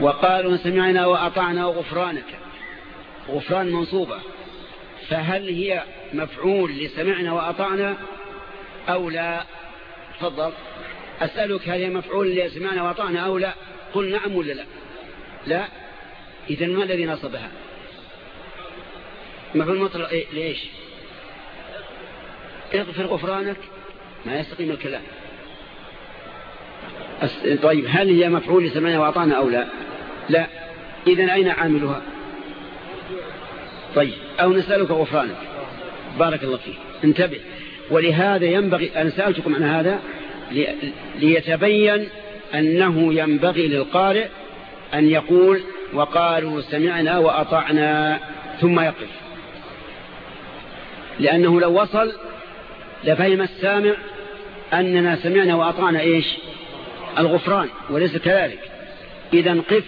وقالوا سمعنا وأطعنا غفرانك. غفران منصوبة. فهل هي مفعول لسمعنا وأطعنا أو لا؟ تفضل. أسألك هل هي مفعول لسمعنا وأطعنا أو لا؟ قل نعم ولا لا؟ لا؟ إذن ما الذي نصبها؟ مفعول مطلق إيه؟ ليش؟ اغفر غفرانك. ما يستقيم الكلام. طيب هل هي مفعول لسمعنا وأطعنا أو لا؟ لا. إذن أين عاملها؟ طيب. أو نسألك غفرانك. بارك الله فيك. انتبه. ولهذا ينبغي أن سألتكم عن هذا ليتبين أنه ينبغي للقارئ أن يقول وقالوا سمعنا وأطعنا ثم يقف. لأنه لو وصل لفهم السامع أننا سمعنا وأطعنا إيش؟ الغفران وليس كذلك. إذا قف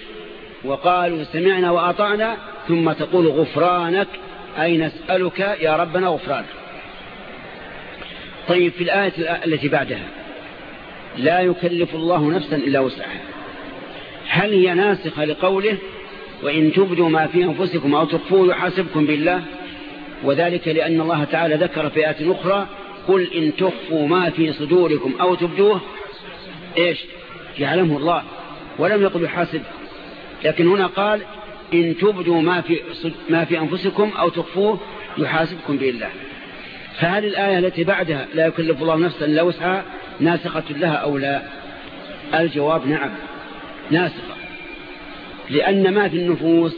وقالوا سمعنا وأطعنا ثم تقول غفرانك أي نسألك يا ربنا غفرانك. طيب في الآية التي بعدها لا يكلف الله نفسا إلا وسعها. هل هي ناسخة لقوله وإن تبدوا ما في أنفسكم أو تخفوه يحاسبكم بالله؟ وذلك لأن الله تعالى ذكر في آية أخرى قل إن تخفوا ما في صدوركم أو تبدوه إيش؟ يعلمه الله ولم يقل يحاسب. لكن هنا قال إن تبدوا ما في, ما في أنفسكم أو تخفوه يحاسبكم بالله. فهل الآية التي بعدها لا يكلف الله نفسا لا وسعها ناسخة لها أو لا؟ الجواب نعم ناسخة. لأن ما في النفوس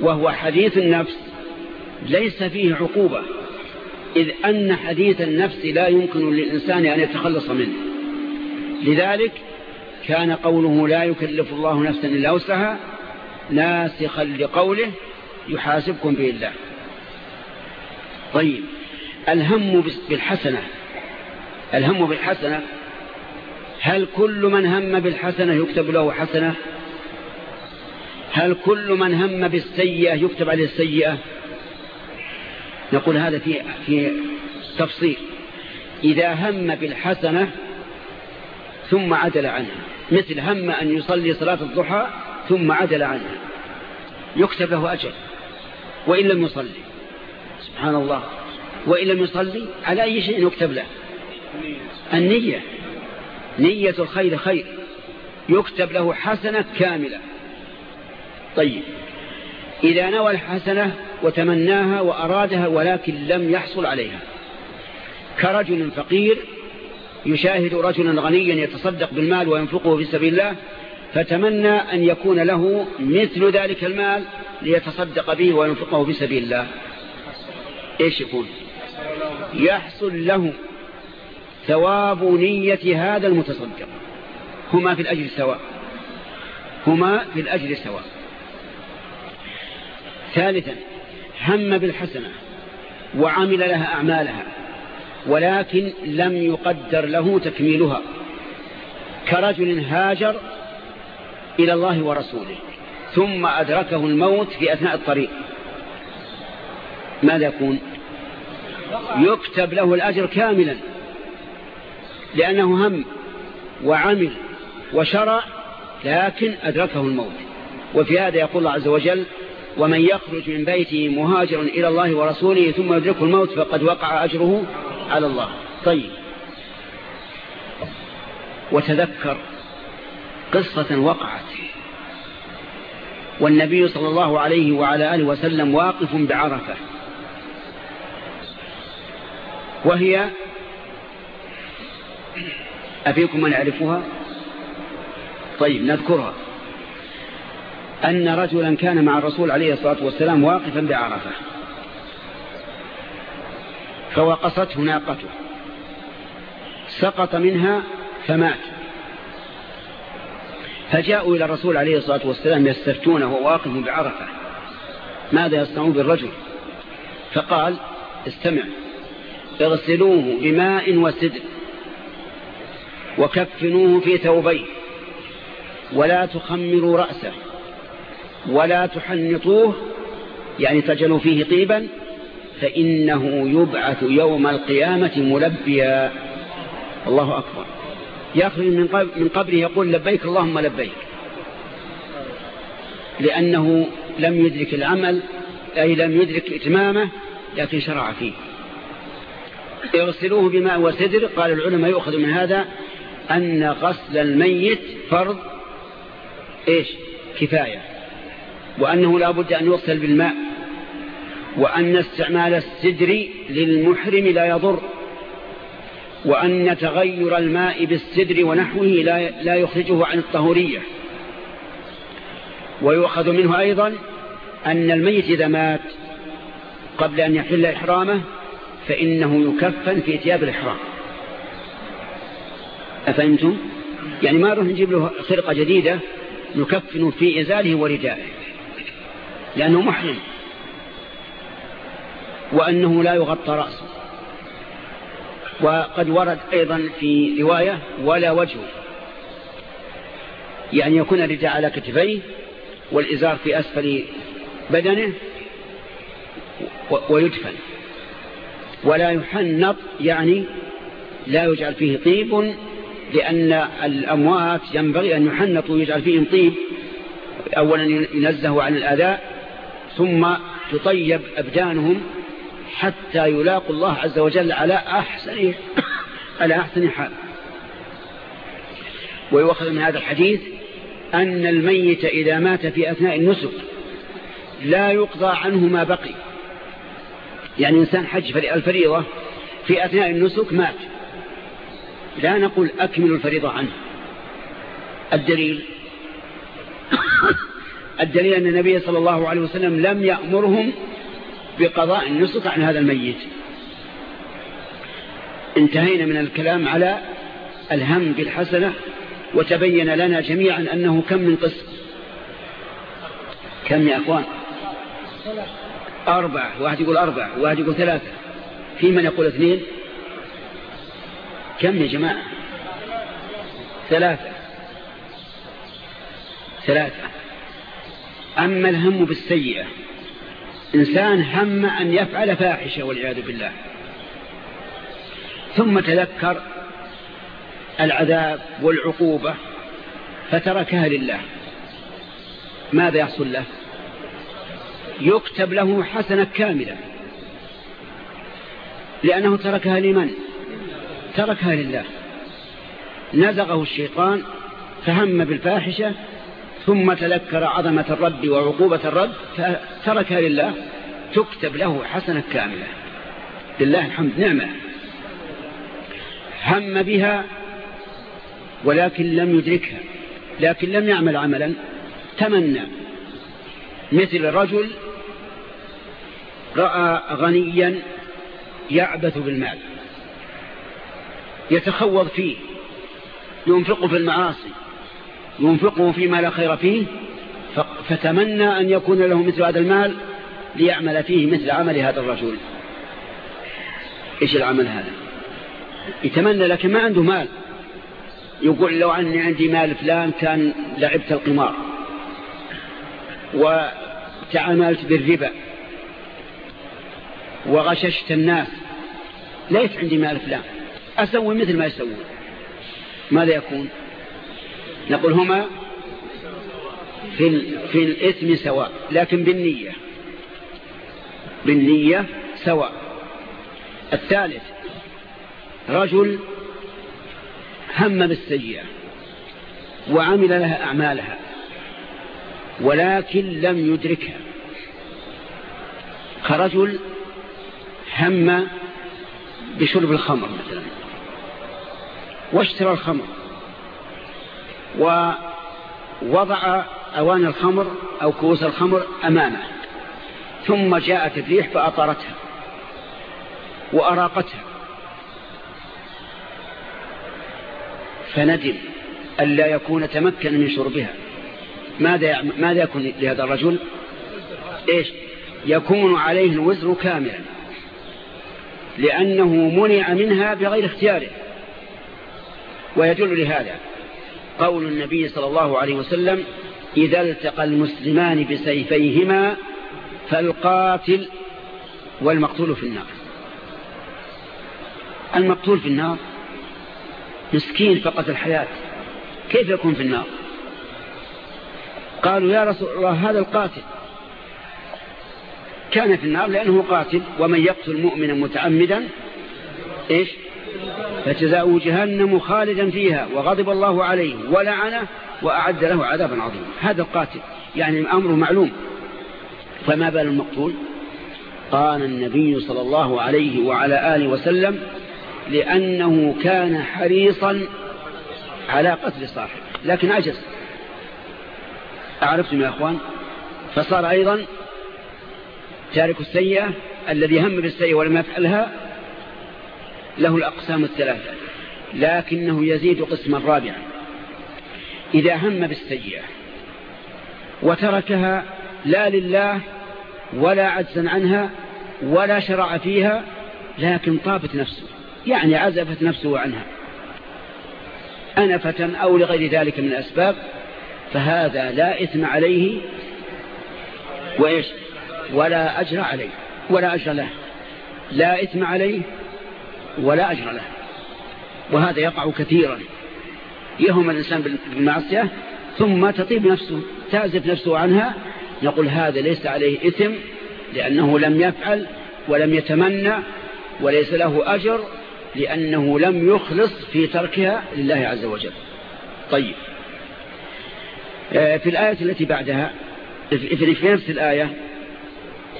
وهو حديث النفس ليس فيه عقوبة إذ أن حديث النفس لا يمكن للإنسان أن يتخلص منه. لذلك كان قوله لا يكلف الله نفسا إلا وسعها ناسخا لقوله يحاسبكم به الله طيب الهم بالحسنة. الهم بالحسنة هل كل من هم بالحسنة يكتب له حسنة؟ هل كل من هم بالسيئة يكتب عليه السيئة؟ نقول هذا في, في تفصيل. إذا هم بالحسنة ثم عدل عنها مثل هم أن يصلي صلاة الضحى ثم عدل عنها يكتب له أجل. وإن لم يصلي. سبحان الله. وإن لم يصلي على أي شيء يكتب له. النية. نية الخير خير. يكتب له حسنة كاملة. طيب. إذا نوى الحسنة وتمناها وأرادها ولكن لم يحصل عليها. كرجل فقير يشاهد رجلا غنيا يتصدق بالمال وينفقه في سبيل الله فتمنى أن يكون له مثل ذلك المال ليتصدق به وينفقه في سبيل الله. إيش يكون؟ يحصل له ثواب نية هذا المتصدق. هما في الأجر سواء. هما في الأجر سواء. ثالثا هم بالحسنة وعمل لها أعمالها ولكن لم يقدر له تكميلها. كرجل هاجر إلى الله ورسوله ثم أدركه الموت في أثناء الطريق. ماذا يكون؟ يكتب له الأجر كاملا لأنه هم وعمل وشرع لكن أدركه الموت. وفي هذا يقول الله عز وجل ومن يخرج من بيته مهاجرا إلى الله ورسوله ثم يدركه الموت فقد وقع أجره على الله. طيب. وتذكر قصة وقعت. والنبي صلى الله عليه وعلى آله وسلم واقف بعرفة. وهي أفيكم من يعرفها؟ طيب نذكرها. أن رجلا كان مع الرسول عليه الصلاة والسلام واقفا بعرفة. فوقصته ناقته. سقط منها فمات. فجاءوا إلى الرسول عليه الصلاة والسلام يستفتونه وواقف بعرفة. ماذا يصنعون بالرجل؟ فقال استمع اغسلوه بماء وسدر وكفنوه في ثوبيه ولا تخمروا رأسه ولا تحنطوه يعني تجلوا فيه طيبا فإنه يبعث يوم القيامة ملبيا. الله أكبر. يخرج من قبره يقول لبيك اللهم لبيك. لأنه لم يدرك العمل أي لم يدرك إتمامه لكن شرع فيه. يغسلوه بماء وسدر قال العلماء يؤخذ من هذا أن غسل الميت فرض إيش؟ كفاية. وأنه لا بد أن يغسل بالماء. وأن استعمال السدر للمحرم لا يضر. وأن تغير الماء بالسدر ونحوه لا يخرجه عن الطهورية. ويؤخذ منه أيضا أن الميت إذا مات قبل أن يحل إحرامه فإنه يكفن في ثياب الإحرام. أفهمتم؟ يعني ما نروح نجيب له خرقة جديدة نكفن في إزاله وردائه لأنه محرم وأنه لا يغطى رأسه. وقد ورد أيضا في رواية ولا وجهه يعني يكون الرداء على كتفيه والإزار في أسفل بدنه ويدفن. ولا يحنط يعني لا يجعل فيه طيب لأن الأموات ينبغي أن يحنطوا ويجعل فيهم طيب أولا ينزه عن الأذى ثم تطيب أبدانهم حتى يلاقوا الله عز وجل على أحسن على أحسن حال. ويؤخذ من هذا الحديث أن الميت إذا مات في أثناء النسك لا يقضى عنه ما بقي. يعني إنسان حج الفريضة في أثناء النسك مات. لا نقول أكمل الفريضة عنه. الدليل الدليل أن النبي صلى الله عليه وسلم لم يأمرهم بقضاء النسك عن هذا الميت. انتهينا من الكلام على الهم بالحسنة وتبين لنا جميعا أنه كم من قسم كم يا أخوان؟ أربعة. واحد يقول أربعة واحد يقول ثلاثة. في من يقول اثنين؟ كم يا جماعة؟ ثلاثة. ثلاثة. أما الهم بالسيئة إنسان هم أن يفعل فاحشة والعياذ بالله. ثم تذكر العذاب والعقوبة فتركها لله. ماذا يحصل له؟ يكتب له حسنة كاملة. لأنه تركها لمن؟ تركها لله. نزغه الشيطان فهم بالفاحشة ثم تذكر عظمة الرب وعقوبة الرب فتركها لله تكتب له حسنة كاملة. لله الحمد. نعمة. هم بها ولكن لم يدركها. لكن لم يعمل عملا. تمنى. مثل رجل رأى غنيا يعبث بالمال. يتخوض فيه. ينفقه في المعاصي. ينفقه فيما لا خير فيه فتمنى أن يكون له مثل هذا المال ليعمل فيه مثل عمل هذا الرجل. إيش العمل هذا؟ يتمنى لكن ما عنده مال. يقول لو أني عندي مال فلان كان لعبت القمار وتعاملت بالربا وغششت الناس. ليس عندي مال فلان. أسوي مثل ما يسوون. ماذا يكون؟ نقول هما في, في الإثم سواء لكن بالنية. بالنية سواء. الثالث رجل هم بالسيئة وعمل لها أعمالها ولكن لم يدركها. كرجل هم بشرب الخمر مثلا. واشترى الخمر. ووضع أوان الخمر أو كؤوس الخمر أمامه ثم جاءت الريح فأطرتها وأراقتها. فندم ألا يكون تمكن من شربها. ماذا ماذا يكون لهذا الرجل؟ إيش؟ يكون عليه الوزر كاملا لأنه منع منها بغير اختياره. ويدل لهذا قول النبي صلى الله عليه وسلم إذا التقى المسلمان بسيفيهما فالقاتل والمقتول في النار. المقتول في النار مسكين فقط الحياة كيف يكون في النار؟ قالوا يا رسول الله هذا القاتل كان في النار لأنه قاتل ومن يقتل مؤمنا متعمدا إيش؟ فجزاؤه جهنم خالدا فيها وغضب الله عليه ولعنه وأعد له عذابا عظيما. هذا القاتل يعني الأمر معلوم. فما بال المقتول؟ قال النبي صلى الله عليه وعلى آله وسلم لأنه كان حريصا على قتل صاحب لكن عجز. أعرفتم يا أخوان؟ فصار أيضا تارك السيئة الذي هم بالسيئة ولم يفعلها له الأقسام الثلاثة لكنه يزيد قسما رابعا إذا هم بالسيئة وتركها لا لله ولا عجزا عنها ولا شرع فيها لكن طابت نفسه يعني عزفت نفسه عنها. أنفة أو لغير ذلك من الأسباب فهذا لا إثم عليه وإيش؟ ولا أجر عليه ولا أجر له. لا إثم عليه ولا أجر له. وهذا يقع كثيرا. يهم الإنسان بالمعصية ثم تطيب نفسه تعزف نفسه عنها نقول هذا ليس عليه إثم لأنه لم يفعل ولم يتمنى وليس له أجر لأنه لم يخلص في تركها لله عز وجل. طيب. آه، في الآية التي بعدها في نفس الآية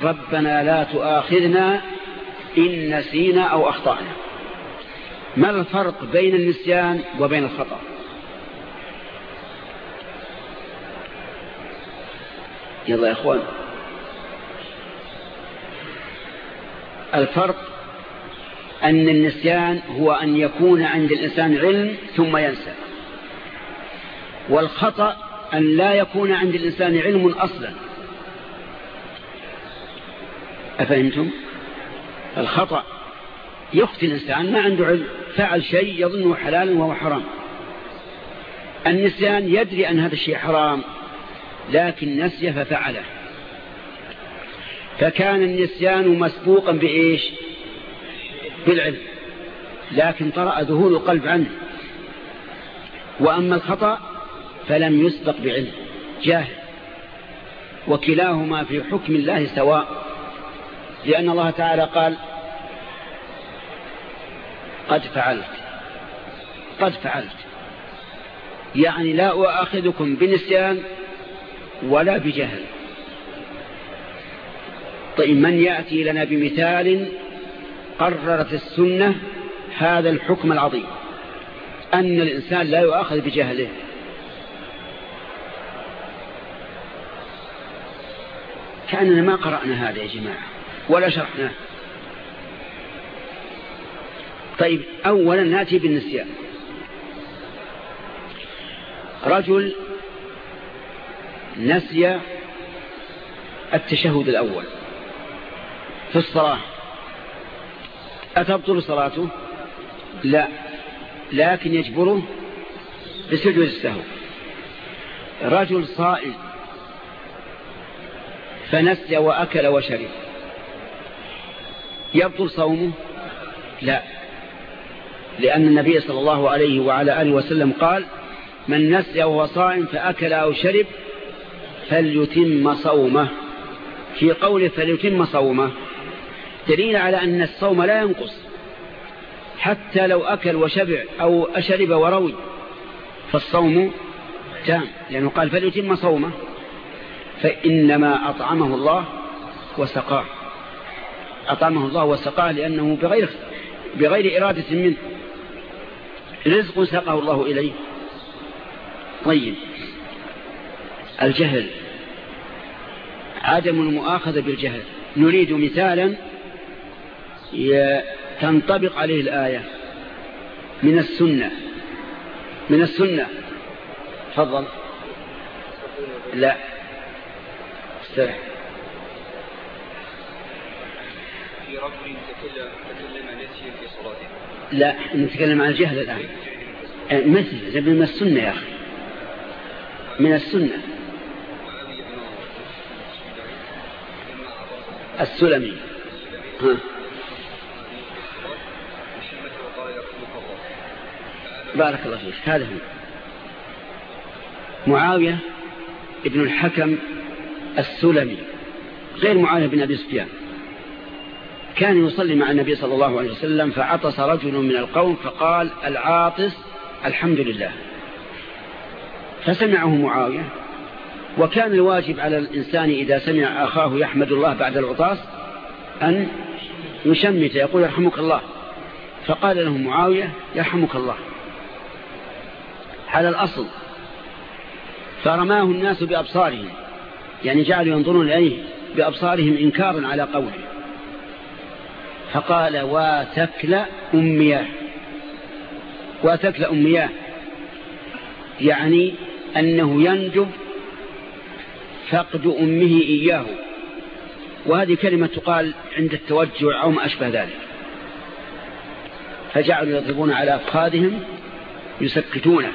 ربنا لا تؤاخذنا إن نسينا أو أخطأنا. ما الفرق بين النسيان وبين الخطأ؟ يلا يا أخوان. الفرق أن النسيان هو أن يكون عند الإنسان علم ثم ينسى. والخطأ أن لا يكون عند الإنسان علم أصلا. أفهمتم؟ الخطأ يخطي الإنسان ما عنده علم. فعل شيء يظنه حلالا وهو حرام. النسيان يدري أن هذا الشيء حرام لكن نسي ففعله. فكان النسيان مسبوقا بإيش؟ بالعلم. لكن طرأ ذهول القلب عنه. وأما الخطأ فلم يسبق بعلم. جاهل. وكلاهما في حكم الله سواء. لأن الله تعالى قال قد فعلت. قد فعلت. يعني لا أؤاخذكم بنسيان ولا بجهل. طيب من يأتي لنا بمثال قررت السنة هذا الحكم العظيم أن الإنسان لا يؤاخذ بجهله. كأننا ما قرأنا هذا يا جماعة ولا شرحناه. طيب أولا نأتي بالنسيان. رجل نسي التشهد الأول في الصلاة. أتبطل صلاته؟ لا لكن يجبره بسجود السهو. رجل صائم فنسي وأكل وشرب. يبطل صومه؟ لا. لأن النبي صلى الله عليه وعلى آله وسلم قال من نسي وهو صائم فأكل أو شرب فليتم صومه. في قوله فليتم صومه دليل على أن الصوم لا ينقص. حتى لو أكل وشبع أو أشرب وروي فالصوم تام لأنه قال فليتم صومه فإنما أطعمه الله وسقاه. أطعمه الله وسقاه لأنه بغير, بغير إرادة منه. رزق سقه الله إليه. طيب. الجهل. عدم المؤاخذة بالجهل. نريد مثالا تنطبق عليه الآية. من السنة. من السنة. تفضل. لا. استرح. في رجل تكلم لا نتكلم عن الجهل الآن. أه، مثل من السنة يا أخي. من السنة. السلمي. ها. بارك الله فيك. هذا هو. معاوية ابن الحكم السلمي غير معاوية بن أبي سفيان. كان يصلي مع النبي صلى الله عليه وسلم فعطس رجل من القوم فقال العاطس الحمد لله. فسمعه معاوية وكان الواجب على الإنسان إذا سمع أخاه يحمد الله بعد العطاس أن يشمت يقول يرحمك الله. فقال له معاوية يرحمك الله. على الأصل فرماه الناس بأبصارهم يعني جعلوا ينظرون إليه بأبصارهم إنكارا على قوله. فقال واتكل أمياه. واتكل أمياه. يعني أنه ينجب فقد أمه إياه. وهذه كلمة تقال عند التوجع أو ما أشبه ذلك. فجعلوا يضربون على أفخاذهم يسكتونه.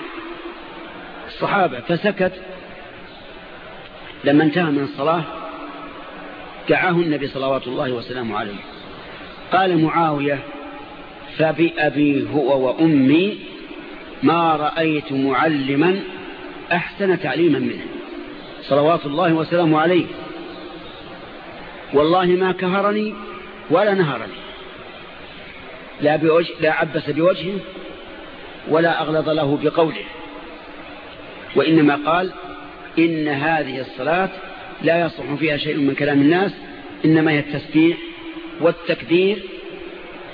الصحابة فسكت. لما انتهى من الصلاة دعاه النبي صلوات الله وسلامه عليه. قال معاوية فبأبي هو وأمي ما رأيت معلما أحسن تعليما منه. صلوات الله وسلامه عليه. والله ما كهرني ولا نهرني. لا, بوجه لا عبس بوجهه ولا أغلظ له بقوله. وإنما قال إن هذه الصلاة لا يصح فيها شيء من كلام الناس إنما هي التسبيح والتكبير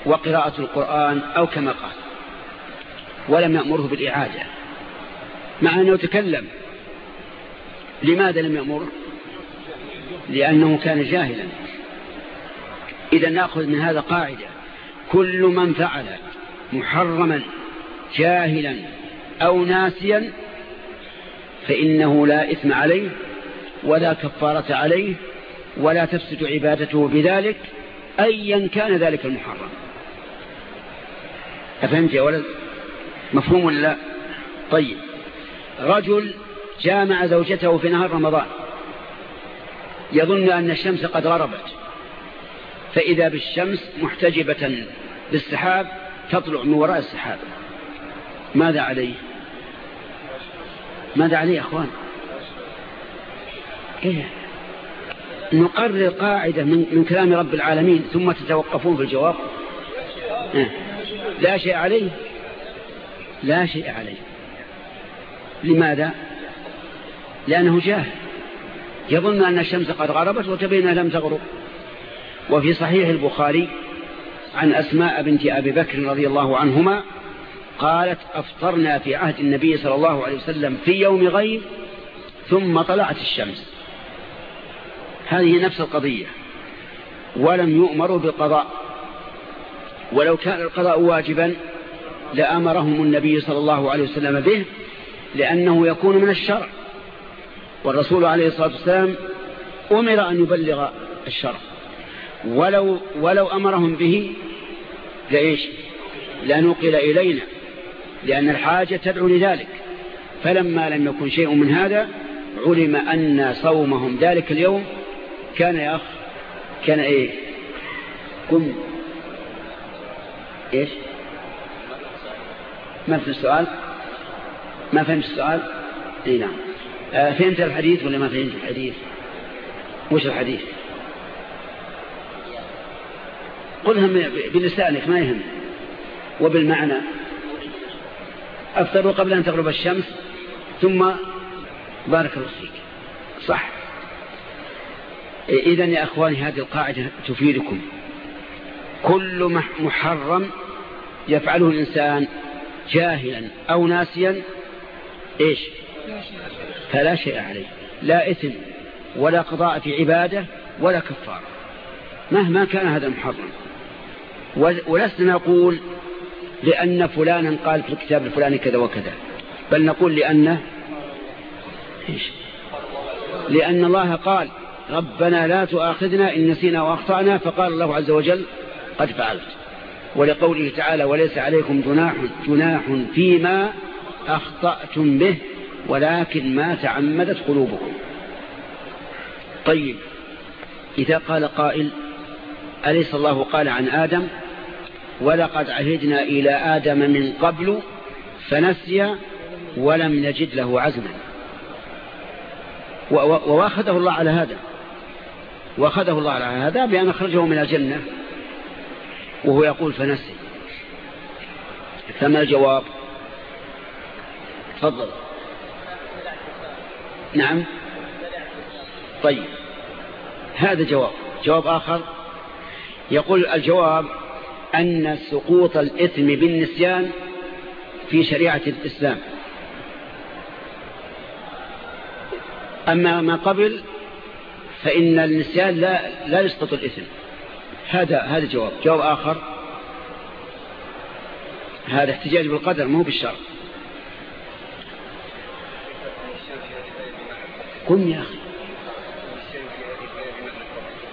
وقراءة القرآن أو كما قال ولم يأمره بالإعادة مع أنه تكلم. لماذا لم يأمره لأنه كان جاهلا. إذا نأخذ من هذا قاعدة. كل من فعل محرما جاهلا أو ناسيا فإنه لا إثم عليه ولا كفارة عليه ولا تفسد عبادته بذلك أيا كان ذلك المحرم. أفهمت يا ولد؟ مفهوم ولا لا؟ طيب. رجل جامع زوجته في نهار رمضان. يظن أن الشمس قد غربت. فإذا بالشمس محتجبة بالسحاب تطلع من وراء السحاب. ماذا عليه؟ ماذا عليه أخوان؟ إيه؟ نقرر قاعدة من, من كلام رب العالمين ثم تتوقفون في الجواب. إيه؟ لا شيء عليه. لا شيء عليه. لماذا؟ لأنه جاهل. يظن أن الشمس قد غربت وتبين لم تغرب. وفي صحيح البخاري عن أسماء بنت أبي بكر رضي الله عنهما قالت أفطرنا في عهد النبي صلى الله عليه وسلم في يوم غيب ثم طلعت الشمس. هذه نفس القضية. ولم يؤمروا بالقضاء. ولو كان القضاء واجبا لأمرهم النبي صلى الله عليه وسلم به لأنه يكون من الشرع. والرسول عليه الصلاة والسلام أمر أن يبلغ الشرع. ولو, ولو أمرهم به لإيش؟ لنقل إلينا لأن الحاجة تدعو لذلك. فلما لم يكن شيء من هذا علم أن صومهم ذلك اليوم كان يا أخ كان إيه؟ قم. إيش؟ ما فهمت السؤال؟ ما فهمت السؤال؟ إي نعم. آه فهمت الحديث ولا ما فهمت الحديث؟ وش الحديث؟ قلها بلسانك ما يهم. وبالمعنى. أفطروا قبل أن تغرب الشمس ثم بارك الله فيك. صح. إذا يا أخواني هذه القاعدة تفيدكم. كل محرم يفعله الإنسان جاهلا أو ناسيا إيش؟ فلا شيء عليه. لا إثم ولا قضاء في عبادة ولا كفارة مهما كان هذا محرم. ولسنا نقول لأن فلانا قال في الكتاب الفلاني كذا وكذا. بل نقول لأن إيش؟ لأن الله قال ربنا لا تؤاخذنا إن نسينا وأخطأنا فقال الله عز وجل قد فعلت. ولقوله تعالى وليس عليكم جناح, جناح فيما أخطأتم به ولكن ما تعمدت قلوبكم. طيب إذا قال قائل أليس الله قال عن آدم؟ ولقد عهدنا إلى آدم من قبل فنسي ولم نجد له عزما. وواخذه الله على هذا. وأخذه الله على هذا بأن أخرجه من الجنة. وهو يقول فنسي. فما الجواب؟ تفضل. نعم. طيب. هذا جواب. جواب آخر. يقول الجواب أن سقوط الإثم بالنسيان في شريعة الإسلام. أما ما قبل فإن النسيان لا, لا يسقط الإثم. هذا هذا جواب. جواب آخر. هذا احتجاج بالقدر مو بالشرع قم يا أخي.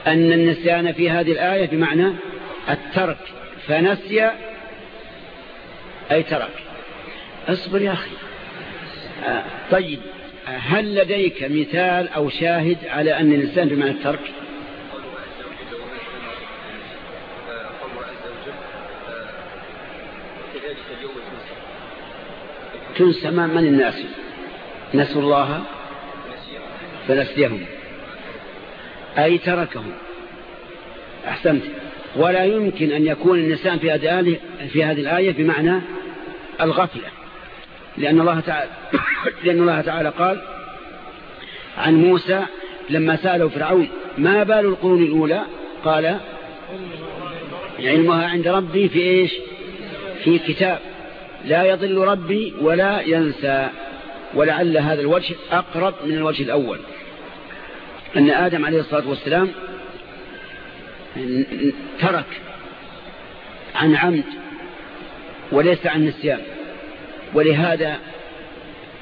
أن النسيان في هذه الآية بمعنى الترك فنسي أي ترك. اصبر يا أخي. آه طيب. هل لديك مثال أو شاهد على أن الإنسان بمعنى الترك؟ تنسى من الناس؟ نسوا الله فنسيهم. أي تركهم. أحسنت. ولا يمكن أن يكون النسان في هذه في هذه الآية بمعنى الغفلة. لأن الله تعالى لأن الله تعالى قال عن موسى لما سأله فرعون ما بال القرون الأولى؟ قال علمها عند ربي في إيش؟ في كتاب. لا يضل ربي ولا ينسى. ولعل هذا الوجه أقرب من الوجه الأول. أن آدم عليه الصلاة والسلام ترك عن عمد وليس عن نسيان. ولهذا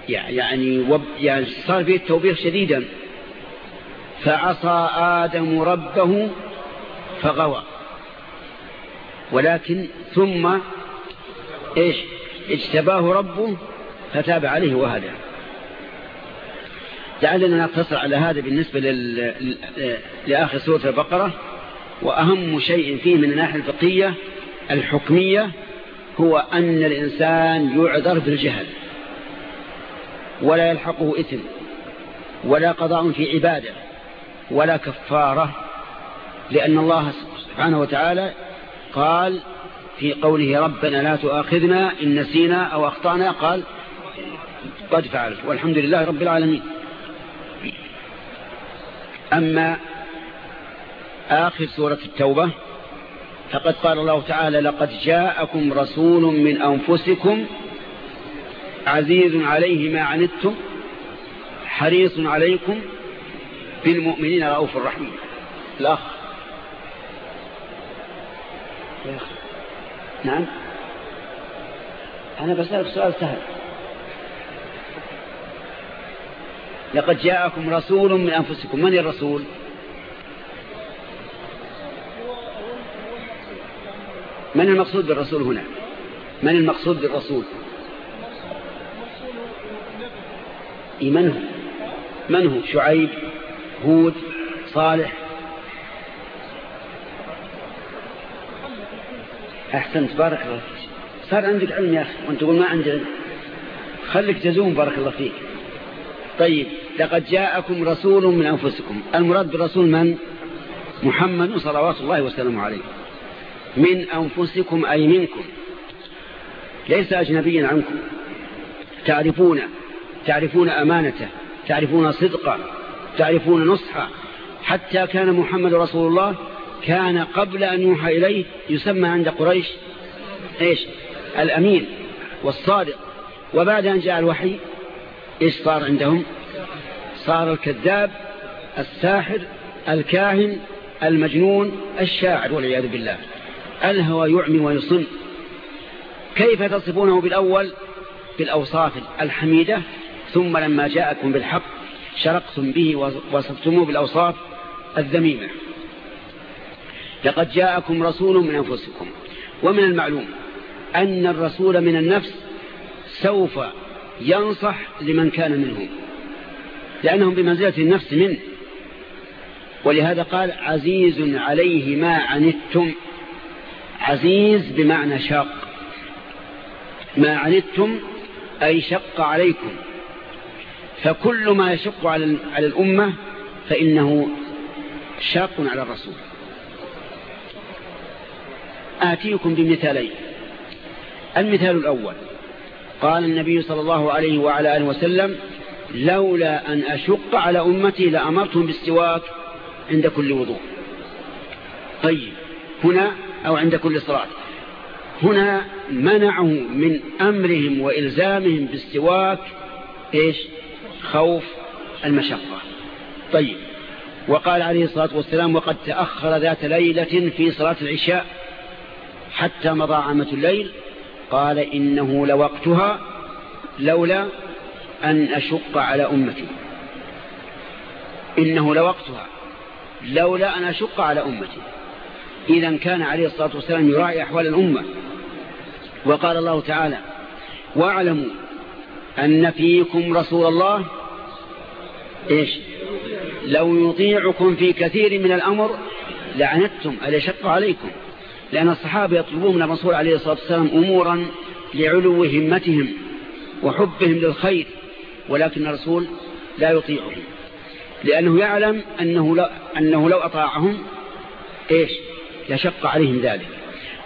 يعني, يعني صار فيه التوبيخ شديدا. فعصى آدم ربه فغوى. ولكن ثم إيش؟ اجتباه ربه فتاب عليه وهدى. لعلنا نقتصر على هذا بالنسبة. لآخر سورة البقرة. وأهم شيء فيه من الناحية الفقهية الحكمية هو أن الإنسان يعذر بالجهل ولا يلحقه إثم ولا قضاء في عبادة ولا كفارة لأن الله سبحانه وتعالى قال في قوله ربنا لا تؤاخذنا إن نسينا أو أخطأنا قال قد فعلت والحمد لله رب العالمين. أما آخر سورة التوبة فقد قال الله تعالى لقد جاءكم رسول من أنفسكم عزيز عليه ما عنتم حريص عليكم بالمؤمنين رؤوف الرحيم الأخ. نعم. أنا بسألك سؤال سهل. لقد جاءكم رسول من أنفسكم. من الرسول؟ من المقصود بالرسول هنا؟ من المقصود بالرسول؟ من هو؟ من هو؟ شعيب هود صالح؟ أحسنت بارك الله فيك. صار عندك علم يا أخي وأنت تقول ما عندي علم. خليك تزوم بارك الله فيك. طيب لقد جاءكم رسول من أنفسكم. المراد بالرسول من؟ محمد صلوات الله وسلامه عليه. من أنفسكم أي منكم. ليس أجنبيا عنكم. تعرفون تعرفون أمانته تعرفون صدقه تعرفون نصحه. حتى كان محمد رسول الله كان قبل أن يوحى إليه يسمى عند قريش إيش؟ الأمين والصادق. وبعد أن جاء الوحي إيش صار عندهم؟ صار الكذاب الساحر الكاهن المجنون الشاعر والعياذ بالله. الهوى يعمي ويصم. كيف تصفونه بالأول؟ بالأوصاف الحميدة ثم لما جاءكم بالحق شرقتم به وصفتموه بالأوصاف الذميمة. لقد جاءكم رسول من أنفسكم ومن المعلوم أن الرسول من النفس سوف ينصح لمن كان منهم لأنهم بمنزلة النفس منه. ولهذا قال عزيز عليه ما عنتم. عزيز بمعنى شاق. ما عنتم أي شق عليكم. فكل ما يشق على الأمة فإنه شاق على الرسول. آتيكم بمثالين. المثال الأول قال النبي صلى الله عليه وعلى آله وسلم لولا أن أشق على أمتي لأمرتهم بالسواك عند كل وضوء. طيب هنا أو عند كل صلاة. هنا منعه من أمرهم وإلزامهم بالسواك إيش؟ خوف المشقة. طيب. وقال عليه الصلاة والسلام وقد تأخر ذات ليلة في صلاة العشاء حتى مضى عامة الليل. قال إنه لوقتها لولا أن أشق على أمتي. إنه لوقتها لولا أن أشق على أمتي. إذا كان عليه الصلاة والسلام يراعي أحوال الأمة. وقال الله تعالى واعلموا أن فيكم رسول الله إيش؟ لو يطيعكم في كثير من الأمر لعنتم ألا شق عليكم؟ لأن الصحابة يطلبون من الرسول عليه الصلاة والسلام أمورا لعلو همتهم وحبهم للخير ولكن الرسول لا يطيعهم لأنه يعلم أنه لو, أنه لو أطاعهم إيش؟ يشق عليهم ذلك.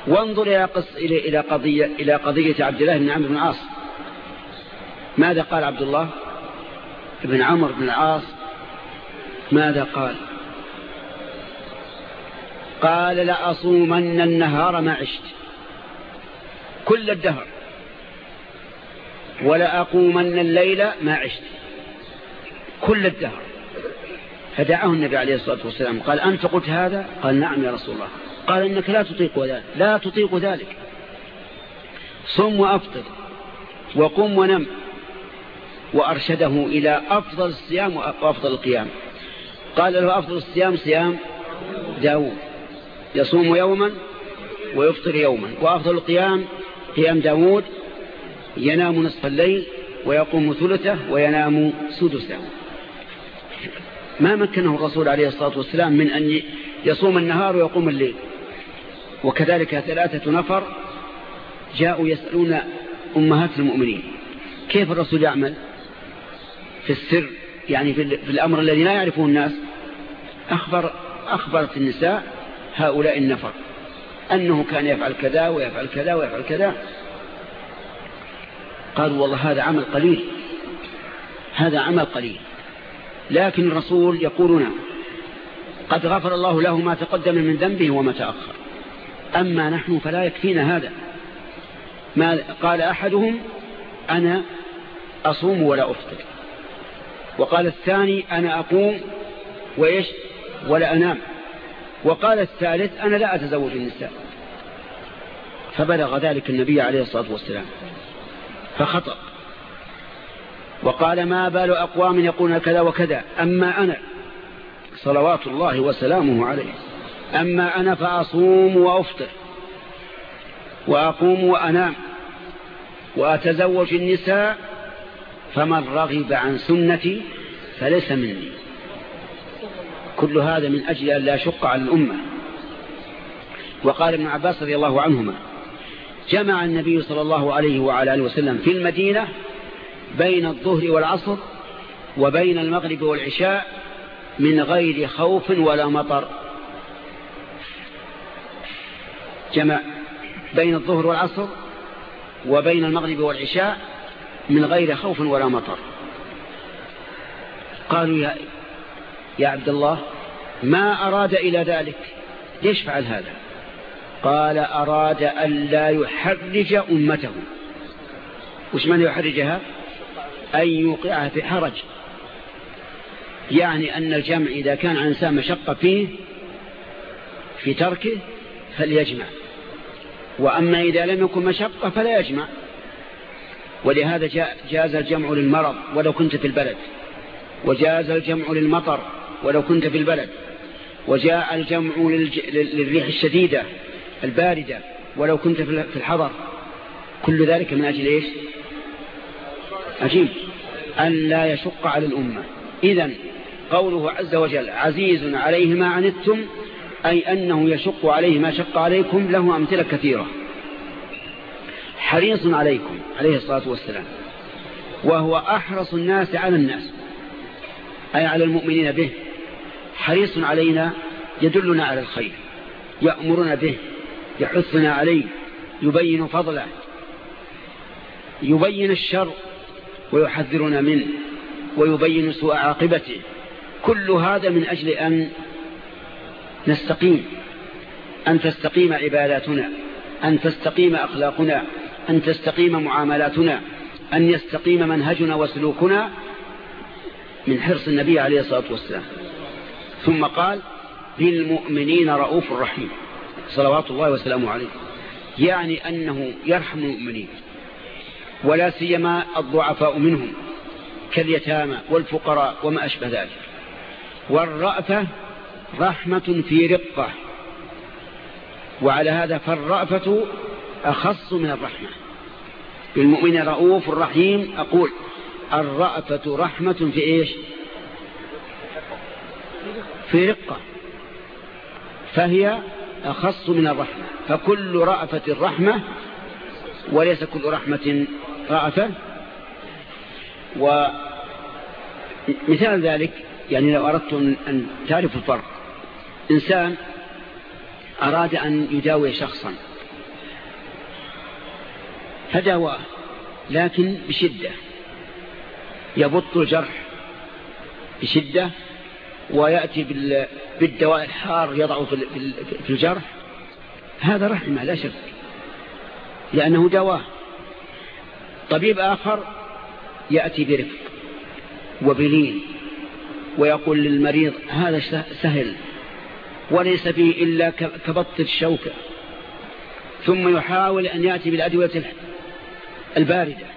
وانظر إلى, قص إلى, قضية إلى قضية عبد الله بن عمرو بن العاص. ماذا قال عبد الله بن عمرو بن العاص؟ ماذا قال؟ قال لأصومن النهار ما عشت. كل الدهر. ولأقومن الليل ما عشت. كل الدهر. فدعاه النبي عليه الصلاة والسلام. قال أنت قلت هذا؟ قال نعم يا رسول الله. قال إنك لا تطيق ذلك لا تطيق ذلك. صم وأفطر وقم ونم وأرشده إلى أفضل الصيام وأفضل القيام. قال له أفضل الصيام صيام داود يصوم يوما ويفطر يوما. وأفضل القيام قيام داود ينام نصف الليل ويقوم ثلثه وينام سدسه. ما مكنه الرسول عليه الصلاة والسلام من أن يصوم النهار ويقوم الليل. وكذلك ثلاثة نفر جاءوا يسألون أمهات المؤمنين. كيف الرسول يعمل؟ في السر يعني في الأمر الذي لا يعرفه الناس. أخبر أخبرت النساء هؤلاء النفر أنه كان يفعل كذا ويفعل كذا ويفعل كذا. قالوا والله هذا عمل قليل هذا عمل قليل. لكن الرسول يقولنا قد غفر الله له ما تقدم من ذنبه وما تأخر. أما نحن فلا يكفينا هذا. ما قال أحدهم أنا أصوم ولا أفطر. وقال الثاني أنا أقوم وإيش؟ ولا أنام. وقال الثالث أنا لا أتزوج النساء. فبلغ ذلك النبي عليه الصلاة والسلام. فخطأ. وقال ما بال أقوام يقولون كذا وكذا. أما أنا صلوات الله وسلامه عليه. أما أنا فأصوم وأفطر وأقوم وأنام وأتزوج النساء فمن رغب عن سنتي فليس مني. كل هذا من أجل أن لا شق على الأمة. وقال ابن عباس رضي الله عنهما جمع النبي صلى الله عليه وعلى آله وسلم في المدينة بين الظهر والعصر وبين المغرب والعشاء من غير خوف ولا مطر. جمع بين الظهر والعصر وبين المغرب والعشاء من غير خوف ولا مطر. قالوا يا, يا عبد الله ما أراد إلى ذلك؟ ليش فعل هذا؟ قال أراد أن لا يحرج أمته. وش من يحرجها؟ أن يوقعها في حرج. يعني أن الجمع إذا كان عن إنسان مشقة فيه في تركه فليجمع. وأما إذا لم يكن مشقة فلا يجمع. ولهذا جاز الجمع للمرض ولو كنت في البلد. وجاز الجمع للمطر ولو كنت في البلد. وجاء الجمع للريح الشديدة الباردة ولو كنت في الحضر. كل ذلك من أجل إيش؟ عجيب. أن لا يشق على الأمة. إذا قوله عز وجل عزيز عليه ما عنتم أي أنه يشق عليه ما شق عليكم له أمثلة كثيرة. حريص عليكم عليه الصلاة والسلام. وهو أحرص الناس على الناس. أي على المؤمنين به. حريص علينا يدلنا على الخير. يأمرنا به. يحثنا عليه. يبين فضله. يبين الشر ويحذرنا منه. ويبين سوء عاقبته. كل هذا من أجل أن نستقيم. أن تستقيم عباداتنا أن تستقيم أخلاقنا أن تستقيم معاملاتنا أن يستقيم منهجنا وسلوكنا من حرص النبي عليه الصلاة والسلام. ثم قال بالمؤمنين رؤوف رحيم. صلوات الله وسلامه عليه. يعني أنه يرحم المؤمنين ولا سيما الضعفاء منهم كاليتامى والفقراء وما أشبه ذلك. والرأفة رحمة في رقة. وعلى هذا فالرأفة أخص من الرحمة. بالمؤمن رؤوف رحيم أقول الرأفة رحمة في إيش؟ في رقة. فهي أخص من الرحمة. فكل رأفة الرحمة وليس كل رحمة رأفة. ومثال ذلك يعني لو أردت أن تعرف الفرق. إنسان أراد أن يداوي شخصا. فداواه لكن بشدة. يبط الجرح بشدة ويأتي بالدواء الحار يضعه في الجرح. هذا رحمة لا شك. لأنه دواء. طبيب آخر يأتي برفق وبلين ويقول للمريض هذا سهل. وليس فيه إلا كبط الشوكة ثم يحاول أن يأتي بالأدوية الباردة.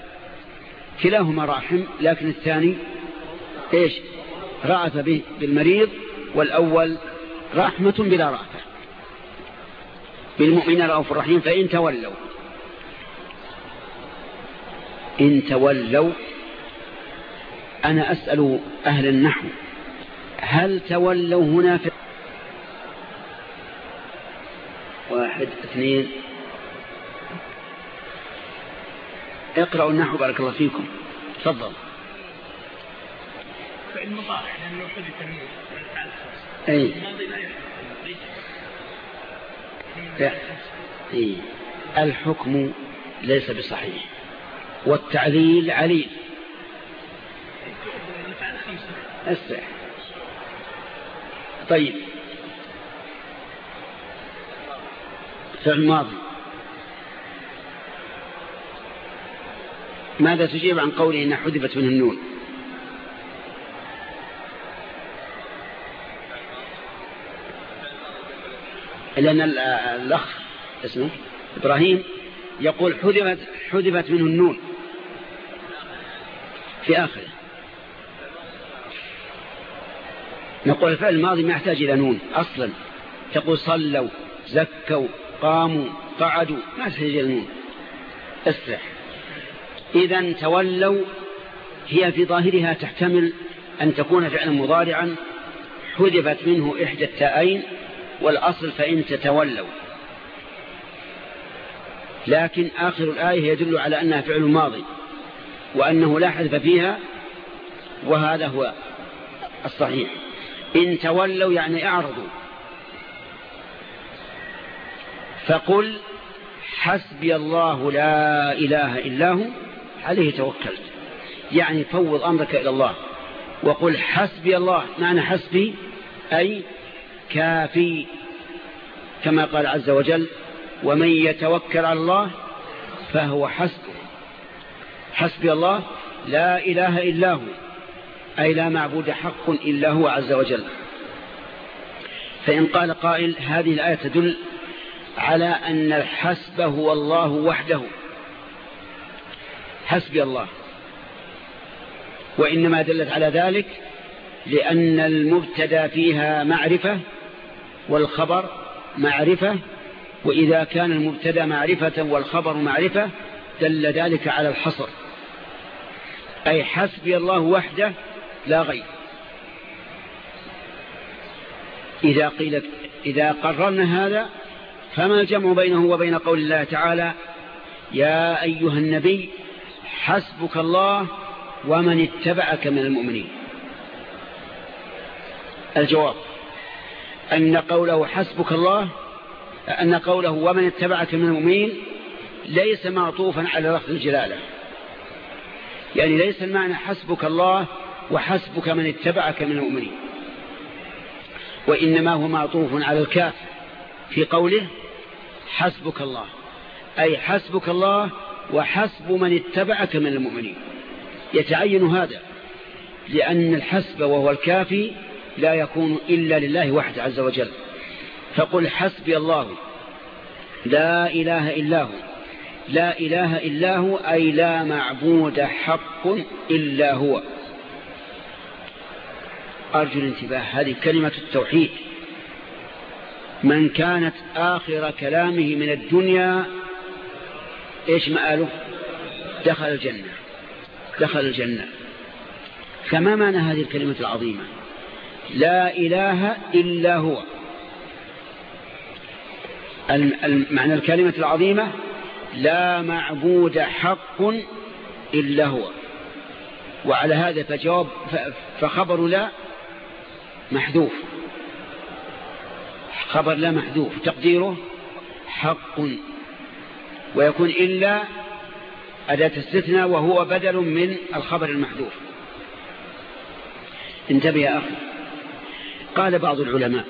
كلاهما راحم لكن الثاني إيش؟ رأف به بالمريض والأول رحمة بلا رأفة. بالمؤمن رأوف الرحيم فإن تولوا. إن تولوا أنا أسأل أهل النحو هل تولوا هنا في واحد اثنين. اقرأوا النحو بارك الله فيكم. تفضل. فعل مضارع لأنه حدث النور أي. أي. الحكم ليس بصحيح. والتعليل عليل. اسرع طيب. فعل ماضي. ماذا تجيب عن قوله إن حذفت منه النون؟ لأن الأخ اسمه إبراهيم يقول حذفت, حذفت منه النون. في آخره. نقول الفعل الماضي ما يحتاج إلى نون أصلا. تقول صلوا زكوا قاموا قعدوا ما نون اسرح إذا تولوا هي في ظاهرها تحتمل أن تكون فعلا مضارعا حذفت منه إحدى التائين والأصل فإن تتولوا. لكن آخر الآية يدل على أنها فعل ماضي وأنه لا حذف فيها وهذا هو الصحيح. إن تولوا يعني أعرضوا. فقل حسبي الله لا إله إلا هو. عليه توكلت. يعني فوض أمرك إلى الله. وقل حسبي الله. معنى حسبي أي كافي. كما قال عز وجل ومن يتوكل على الله فهو حسبه. حسبي الله لا إله إلا هو. أي لا معبود حق إلا هو عز وجل. فإن قال قائل هذه الآية تدل على أن الحسب هو الله وحده. حسبي الله. وإنما دلت على ذلك لأن المبتدأ فيها معرفة والخبر معرفة وإذا كان المبتدأ معرفة والخبر معرفة دل ذلك على الحصر. أي حسبي الله وحده لا غير إذا قيل إذا قررنا هذا فما الجمع بينه وبين قول الله تعالى يا أيها النبي حسبك الله ومن اتبعك من المؤمنين. الجواب أن قوله حسبك الله أن قوله ومن اتبعك من المؤمنين ليس معطوفا على لفظ الجلالة. يعني ليس المعنى حسبك الله وحسبك من اتبعك من المؤمنين. وإنما هو معطوف على الكاف في قوله حسبك الله. أي حسبك الله وحسب من اتبعك من المؤمنين. يتعين هذا لأن الحسب وهو الكافي لا يكون إلا لله وحده عز وجل. فقل حسبي الله. لا إله إلا هو. لا إله إلا هو أي لا معبود حق إلا هو. أرجو الانتباه. هذه كلمة التوحيد. من كانت آخر كلامه من الدنيا إيش مآله؟ دخل الجنة. دخل الجنة. فما معنى هذه الكلمة العظيمة؟ لا إله إلا هو. معنى الكلمة العظيمة لا معبود حق إلا هو. وعلى هذا فجواب فخبر لا محذوف. خبر لا محذوف تقديره حق. ويكون إلا أداة استثناء وهو بدل من الخبر المحذوف. انتبه يا أخي. قال بعض العلماء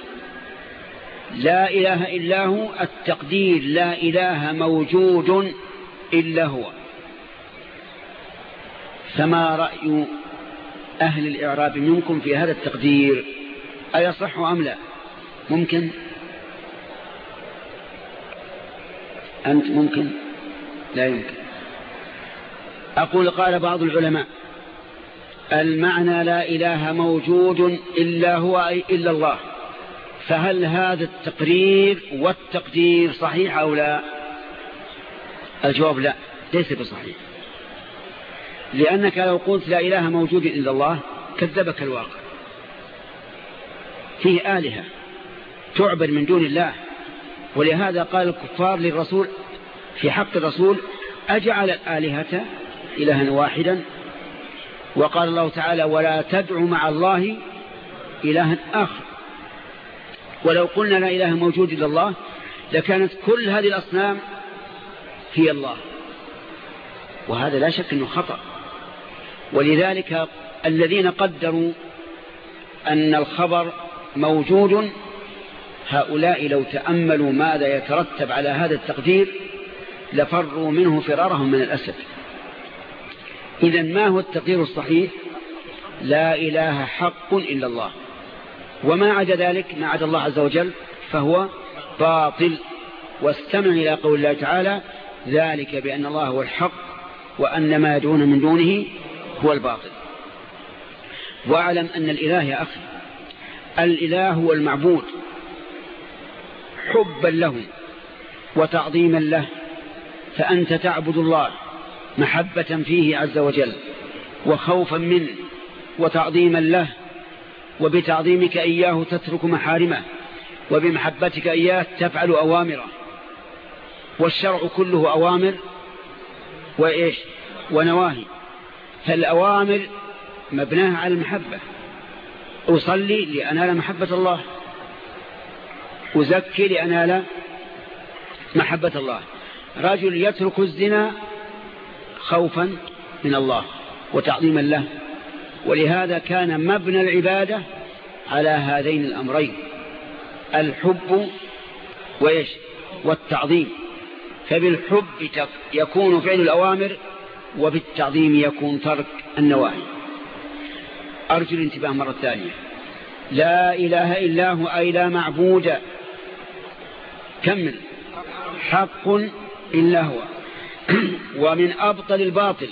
لا إله إلا هو التقدير لا إله موجود إلا هو. فما رأي أهل الإعراب منكم في هذا التقدير؟ أيصح أم لا؟ ممكن؟ أنت ممكن؟ لا يمكن. أقول قال بعض العلماء المعنى لا إله موجود إلا هو أي إلا الله. فهل هذا التقرير والتقدير صحيح أو لا؟ الجواب لا ليس بصحيح. لأنك لو قلت لا إله موجود إلا الله كذبك الواقع. فيه آلهة تعبد من دون الله. ولهذا قال الكفار للرسول في حق الرسول أجعل الآلهة إلها واحدا؟ وقال الله تعالى ولا تدع مع الله إلها آخر. ولو قلنا لا إله موجود إلا الله لكانت كل هذه الأصنام هي الله. وهذا لا شك أنه خطأ. ولذلك الذين قدروا أن الخبر موجود هؤلاء لو تأملوا ماذا يترتب على هذا التقدير لفروا منه فرارهم من الأسد. إذا ما هو التقدير الصحيح؟ لا إله حق إلا الله. وما عدا ذلك ما عدا الله عز وجل فهو باطل. واستمع إلى قول الله تعالى ذلك بأن الله هو الحق وأن ما يدعون من دونه هو الباطل. واعلم أن الإله يا أخي الإله هو المعبود. حبا له وتعظيما له فأنت تعبد الله محبة فيه عز وجل وخوفا منه وتعظيما له وبتعظيمك إياه تترك محارمه وبمحبتك إياه تفعل أوامره. والشرع كله أوامر وإيش؟ ونواهي. فالأوامر مبناها على المحبة. أصلي لأنال محبة الله. أزكي لأنال محبة الله. رجل يترك الزنا خوفا من الله وتعظيما له. ولهذا كان مبنى العبادة على هذين الأمرين. الحب والتعظيم. فبالحب يكون فعل الأوامر وبالتعظيم يكون ترك النواهي. أرجو الانتباه مرة ثانية. لا إله إلا هو أي لا معبود. كمل. حق إلا هو. ومن أبطل الباطل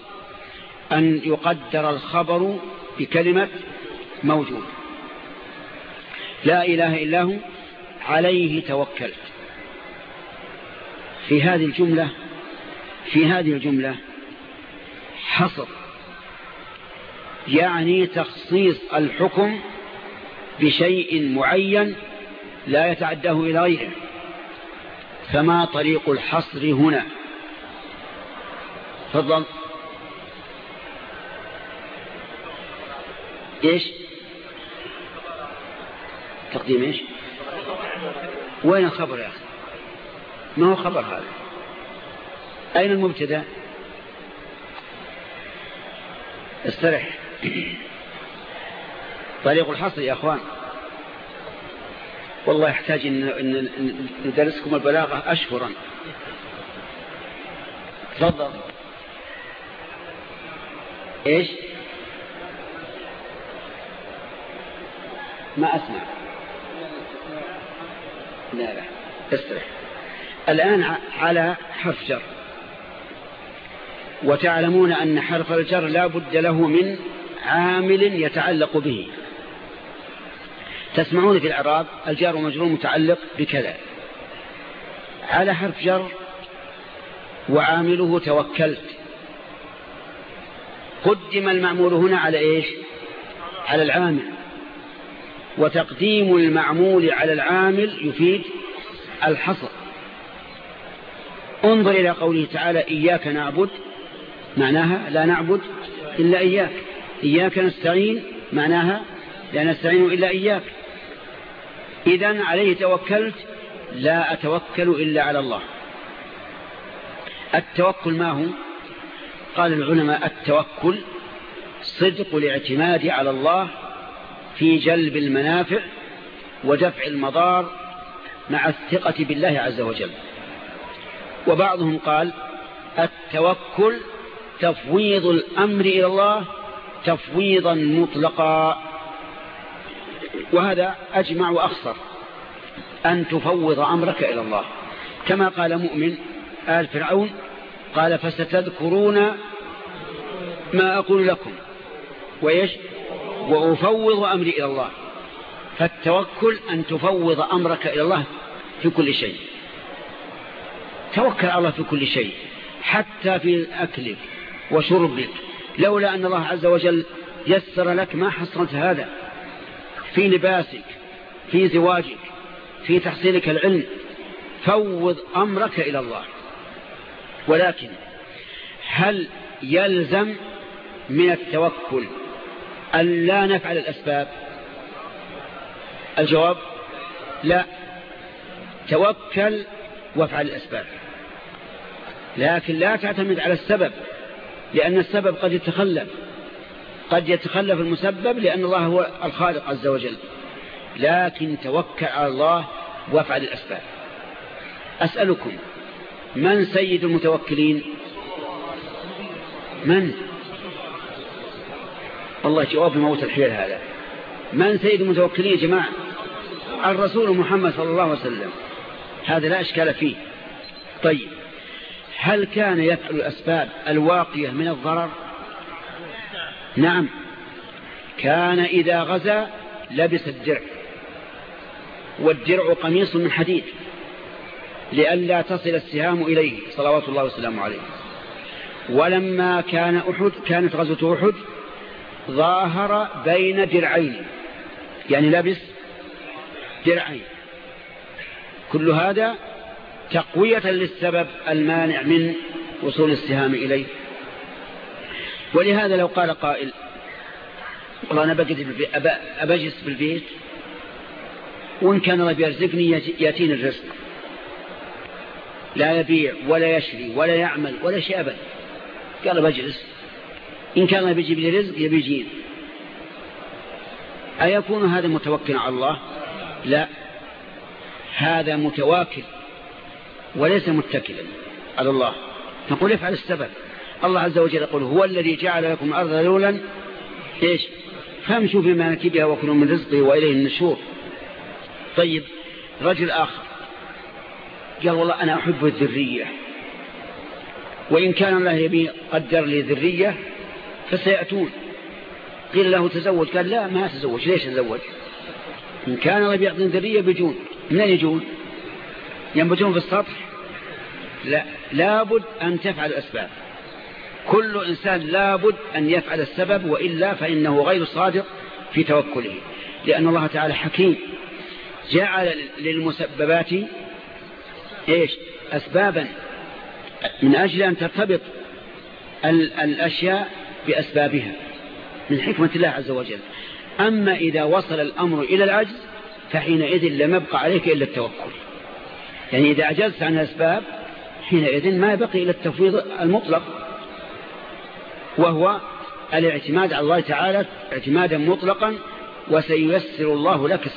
أن يقدر الخبر بكلمة موجود. لا إله إلا هو عليه توكلت. في هذه الجملة في هذه الجملة حصر. يعني تخصيص الحكم بشيء معين لا يتعداه إلى غيره فما طريق الحصر هنا. تفضل. إيش؟ تقديم إيش؟ وين الخبر يا أخي؟ ما هو خبر هذا؟ أين المبتدأ؟ استرح. طريق الحصر يا أخوان. والله يحتاج أن ندرسكم البلاغة أشهرا. تفضل. إيش؟ ما أسمع. لا لا. استرح الآن على حرف جر وتعلمون أن حرف الجر لا بد له من عامل يتعلق به. تسمعون في العراب الجار ومجرور متعلق بكذا. على حرف جر وعامله توكلت. قدم المعمول هنا على إيش؟ على العامل. وتقديم المعمول على العامل يفيد الحصر. انظر إلى قوله تعالى إياك نعبد معناها لا نعبد إلا إياك. إياك نستعين معناها لا نستعين إلا إياك. إذا عليه توكلت لا أتوكل إلا على الله. التوكل ما هو؟ قال العلماء التوكل صدق الاعتماد على الله في جلب المنافع ودفع المضار مع الثقة بالله عز وجل. وبعضهم قال التوكل تفويض الأمر إلى الله تفويضا مطلقا. وهذا أجمع وأخصر أن تفوض أمرك إلى الله. كما قال مؤمن آل فرعون قال فستذكرون ما أقول لكم. ويش وأفوض أمري إلى الله. فالتوكل أن تفوض أمرك إلى الله في كل شيء. توكل على الله في كل شيء حتى في أكلك وشربك. لولا أن الله عز وجل يسر لك ما حصلت هذا. في لباسك في زواجك في تحصيلك العلم فوض أمرك إلى الله. ولكن هل يلزم من التوكل أن لا نفعل الأسباب؟ الجواب لا. توكل وافعل الأسباب. لكن لا تعتمد على السبب لأن السبب قد يتخلف. قد يتخلف المسبب لأن الله هو الخالق عز وجل. لكن توكل على الله وافعل الأسباب. أسألكم من سيد المتوكلين؟ من؟ الله جواب موت الحيل هذا. من سيد المتوكلين يا جماعة؟ الرسول محمد صلى الله عليه وسلم. هذا لا أشكال فيه. طيب هل كان يفعل الأسباب الواقية من الضرر؟ نعم. كان إذا غزا لبس الدرع. والدرع قميص من حديد لئلا تصل السهام إليه صلوات الله وسلامه عليه. ولما كان أحد كانت غزوة أحد ظاهر بين درعين. يعني لبس درعين. كل هذا تقوية للسبب المانع من وصول السهام إليه. ولهذا لو قال قائل والله أنا أبجلس في البيت وإن كان الله بيرزقني يأتيني الرزق. لا يبيع ولا يشري ولا يعمل ولا شيء أبدا قال بجلس. إن كان الله بيجيب لي رزق يبي يجين أيكون هذا متوكل على الله؟ لا. هذا متواكل وليس متكلا على الله. نقول افعل السبب. الله عز وجل يقول هو الذي جعل لكم الأرض ذلولا إيش؟ فامشوا في مناكبها وكلوا من رزقه وإليه النشور. طيب رجل آخر. قال والله أنا أحب الذرية. وإن كان الله يبي قدر لي ذرية فسيأتون. قيل له تزوج؟ قال لا ما تزوج ليش تزوج إن كان الله بيعطي ذرية بيجون. من يجون؟ ينبتون في السطح؟ لا. لابد أن تفعل الأسباب. كل إنسان لابد أن يفعل السبب وإلا فإنه غير صادق في توكله لأن الله تعالى حكيم. جعل للمسببات إيش؟ أسبابا. من أجل أن ترتبط الأشياء بأسبابها من حكمة الله عز وجل. أما إذا وصل الأمر إلى العجز فحينئذ لم يبقى عليك إلا التوكل. يعني إذا عجزت عن الأسباب حينئذ ما بقي إلا التفويض المطلق. وهو الاعتماد على الله تعالى اعتمادا مطلقا وسييسر الله لك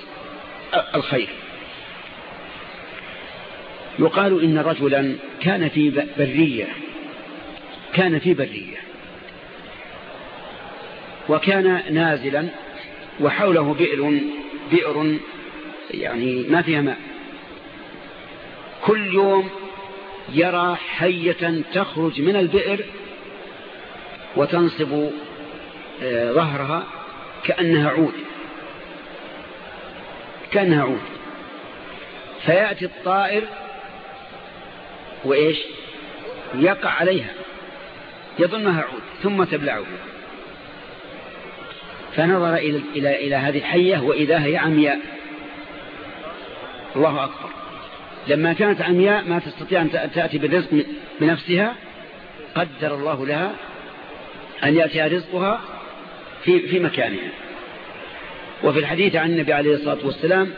الخير. يقال إن رجلا كان في برية كان في برية وكان نازلا وحوله بئر بئر يعني ما فيها ماء. كل يوم يرى حية تخرج من البئر وتنصب آه، ظهرها كأنها عود. كأنها عود. فيأتي الطائر وإيش؟ يقع عليها. يظنها عود ثم تبلعه. فنظر إلى, إلى, إلى هذه الحية وإذا هي عمياء. الله أكبر. لما كانت عمياء ما تستطيع أن تأتي بالرزق بنفسها قدر الله لها أن يأتي رزقها في, في مكانها. وفي الحديث عن النبي عليه الصلاة والسلام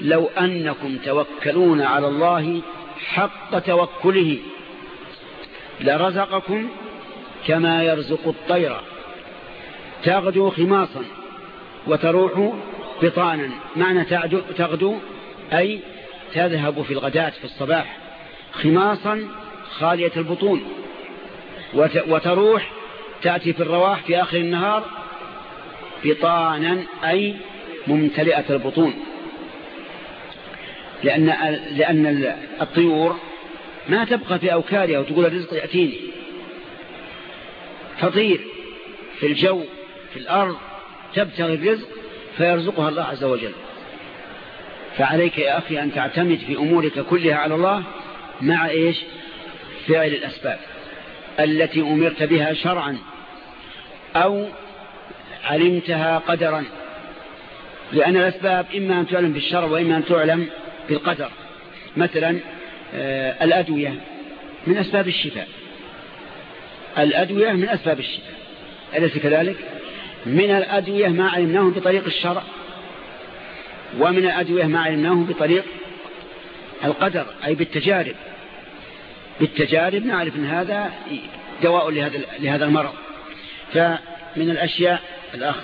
لو أنكم توكلون على الله حق توكله لرزقكم كما يرزق الطير. تغدو خماصا وتروح بطانا. معنى تغدو أي تذهب في الغداة في الصباح خماصا خالية البطون وتروح تأتي في الرواح في آخر النهار بطانا أي ممتلئة البطون. لأن, لأن الطيور ما تبقى في أوكارها وتقول الرزق يأتيني. تطير في الجو في الأرض تبتغي الرزق فيرزقها الله عز وجل. فعليك يا أخي أن تعتمد في أمورك كلها على الله مع إيش؟ فعل الأسباب التي أمرت بها شرعا. أو علمتها قدرا. لأن الأسباب إما أن تعلم بالشرع وإما أن تعلم بالقدر. مثلا آه، الأدوية من أسباب الشفاء. الأدوية من أسباب الشفاء. أليس كذلك؟ من الأدوية ما علمناه بطريق الشرع ومن الأدوية ما علمناه بطريق القدر أي بالتجارب. بالتجارب نعرف أن هذا دواء لهذا لهذا المرض. فمن الأشياء الأخ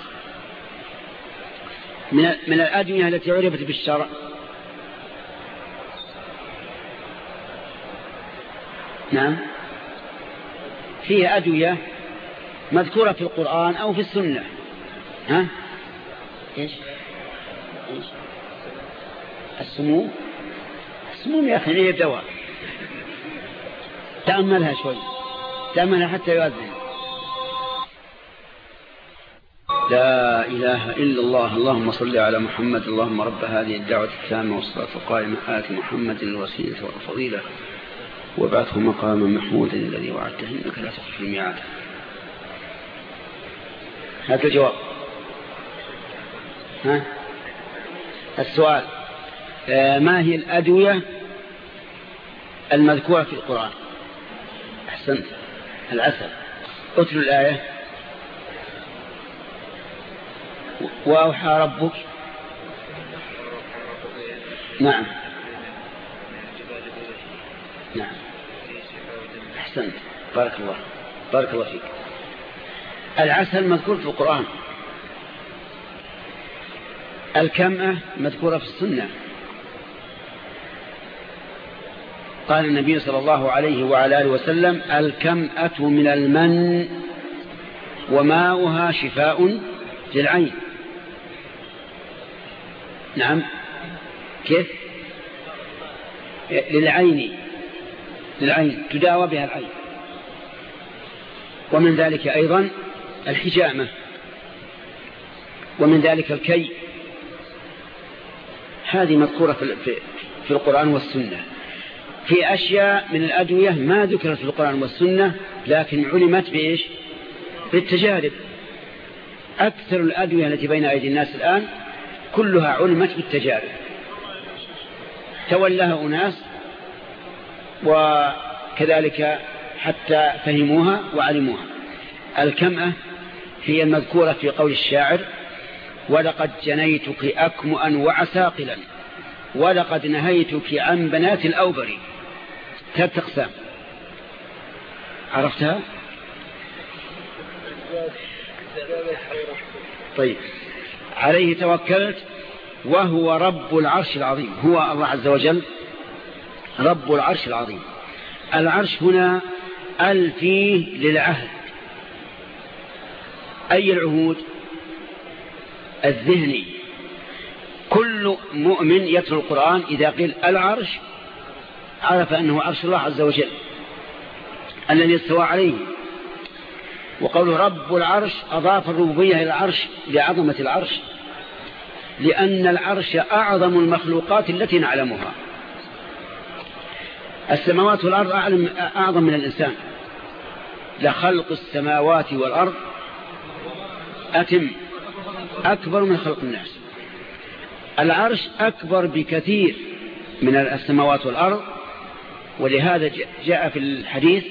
من من الأدوية التي عرفت بالشرع. نعم. فيها أدوية مذكورة في القرآن أو في السنة. ها؟ إيش؟ إيش؟ السموم. السموم يا أخي هي دواء تأملها شوي. تأملها حتى يؤذن. لا إله إلا الله. اللهم صل على محمد. اللهم رب هذه الدعوة التامة والصلاة القائمة. آت محمد الوسيلة والفضيلة. وابعثه مقاما محمودا الذي وعدته إنك لا تخلف الميعاد. هذا الجواب. ها؟ السؤال. آه، ما هي الأدوية المذكورة في القرآن؟ أحسنت. العسل. اتلو الآية. وأوحى ربك. نعم. نعم. أحسنت. بارك الله. بارك الله فيك. العسل مذكور في القرآن. الكمأة مذكورة في السنة. قال النبي صلى الله عليه وعلى آله وسلم الكمأة من المن وماؤها شفاء للعين نعم. كيف؟ للعين. للعين. تداوى بها العين. ومن ذلك أيضا الحجامة. ومن ذلك الكي. هذه مذكورة في القرآن والسنة. في أشياء من الأدوية ما ذكرت في القرآن والسنة لكن علمت بإيش؟ بالتجارب. أكثر الأدوية التي بين أيدي الناس الآن كلها علمت بالتجارب. تولاها أناس وكذلك حتى فهموها وعلموها. الكمأة هي المذكورة في قول الشاعر ولقد جنيتك أكمؤا وعساقلا ولقد نهيتك عن بنات الأوبر. ثلاث أقسام عرفتها؟ طيب. عليه توكلت وهو رب العرش العظيم. هو الله عز وجل رب العرش العظيم. العرش هنا الفيه للعهد. أي العهود؟ الذهني. كل مؤمن يتلو القرآن إذا قيل العرش عرف أنه عرش الله عز وجل الذي استوى عليه. وقوله رب العرش أضاف الربوبية إلى العرش لعظمة العرش. لأن العرش أعظم المخلوقات التي نعلمها. السماوات والأرض أعظم من الإنسان. لخلق السماوات والأرض أتم أكبر من خلق الناس. العرش أكبر بكثير من السماوات والأرض. ولهذا جاء في الحديث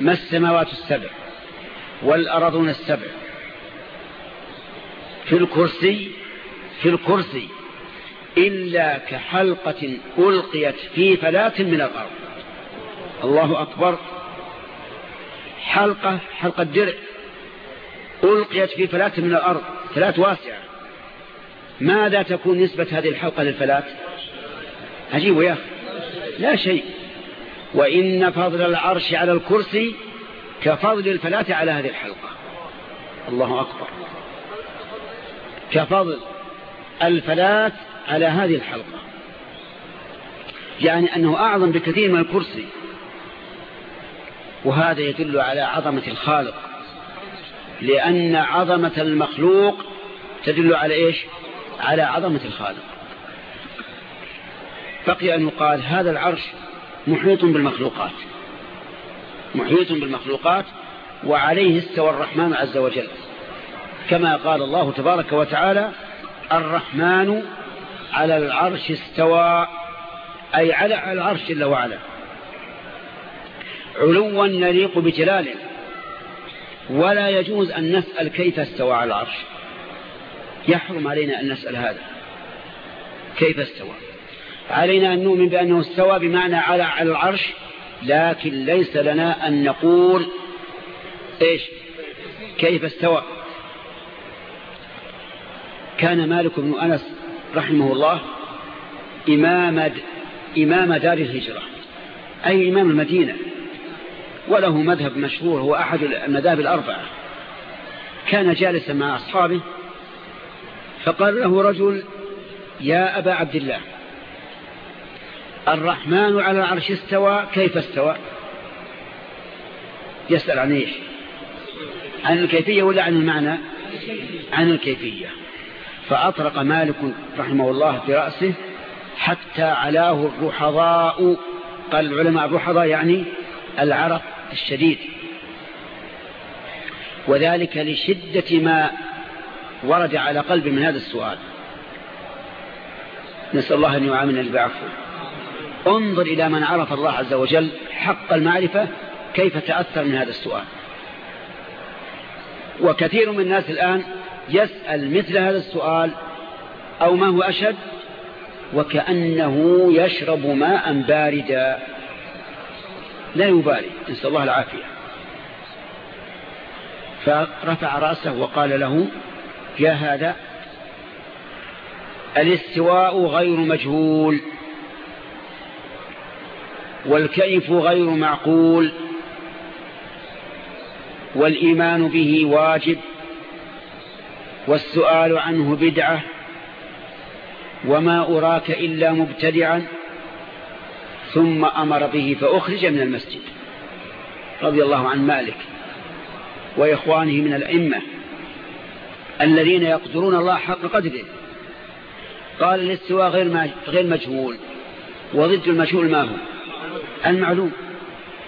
ما السماوات السبع؟ والأرضون السبع. في الكرسي في الكرسي إلا كحلقة ألقيت في فلاة من الأرض. الله أكبر. حلقة حلقة درع ألقيت في فلاة من الأرض فلاة واسعة. ماذا تكون نسبة هذه الحلقة للفلاة؟ عجيب يا أخي. لا شيء. وإن فضل العرش على الكرسي كفضل الفلاة على هذه الحلقة. الله أكبر. كفضل الفلاة على هذه الحلقة. يعني أنه أعظم بكثير من الكرسي. وهذا يدل على عظمة الخالق. لأن عظمة المخلوق تدل على إيش؟ على عظمة الخالق. بقي أن يقال هذا العرش محيط بالمخلوقات. محيط بالمخلوقات وعليه استوى الرحمن عز وجل. كما قال الله تبارك وتعالى الرحمن على العرش استوى أي على العرش جل وعلا. علوا يليق بجلاله ولا يجوز أن نسأل كيف استوى على العرش. يحرم علينا أن نسأل هذا. كيف استوى؟ علينا أن نؤمن بأنه استوى بمعنى على على العرش لكن ليس لنا أن نقول إيش؟ كيف استوى؟ كان مالك بن أنس رحمه الله إمام, إمام دار الهجرة أي إمام المدينة وله مذهب مشهور هو أحد المذاهب الأربعة. كان جالسا مع أصحابه فقال له رجل يا أبا عبد الله الرحمن على العرش استوى كيف استوى؟ يسأل عن إيش؟ عن الكيفية ولا عن المعنى؟ عن الكيفية. فأطرق مالك رحمه الله برأسه حتى علاه الرحضاء. قال العلماء الرحضاء يعني العرق الشديد. وذلك لشدة ما ورد على قلب من هذا السؤال. نسأل الله أن يعاملنا بعفو انظر إلى من عرف الله عز وجل حق المعرفة كيف تأثر من هذا السؤال. وكثير من الناس الآن يسأل مثل هذا السؤال أو ما هو أشد؟ وكأنه يشرب ماء باردا. لا يبالي نسأل الله العافية. فرفع رأسه وقال له يا هذا الاستواء غير مجهول. والكيف غير معقول. والإيمان به واجب. والسؤال عنه بدعة. وما أراك إلا مبتدعا. ثم أمر به فأخرج من المسجد. رضي الله عن مالك وإخوانه من الأئمة الذين يقدرون الله حق قدره. قال الاستواء غير مجهول. وضد المجهول ما هو؟ المعلوم.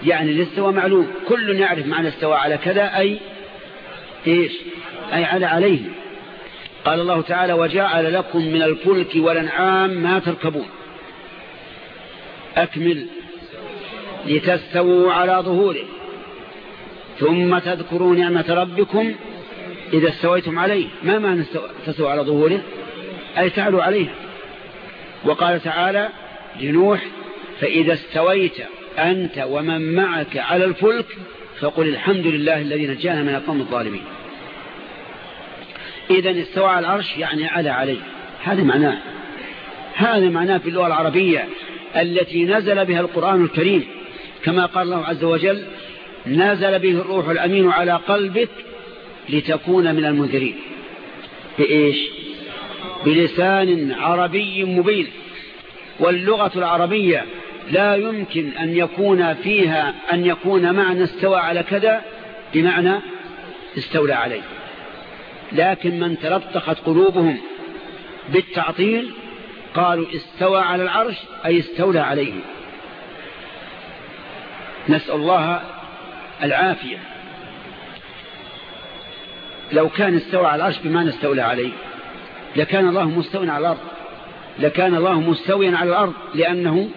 يعني الاستواء معلوم كل يعرف معنى استوى على كذا أي إيش؟ أي على عليه. قال الله تعالى وجعل لكم من الفلك والأنعام ما تركبون. أكمل. لتستووا على ظهوره. ثم تذكروا نعمة ربكم إذا استويتم عليه. ما معنى تستوى على ظهوره؟ أي تعلوا عليه وقال تعالى لنوح فإذا استويت أنت ومن معك على الفلك فقل الحمد لله الذي نجانا من القوم الظالمين. إذا استوى على العرش يعني على عليه هذا معناه. هذا معناه في اللغة العربية التي نزل بها القرآن الكريم. كما قال الله عز وجل نزل به الروح الأمين على قلبك لتكون من المنذرين. بإيش؟ بلسان عربي مبين. واللغة العربية لا يمكن أن يكون فيها أن يكون معنى استوى على كذا بمعنى استولى عليه. لكن من تلطخت قلوبهم بالتعطيل قالوا استوى على العرش أي استولى عليه. نسأل الله العافية. لو كان استوى على العرش بمعنى استولى عليه. لكان الله مستوى على الأرض. لكان الله مستويا على الأرض لأنه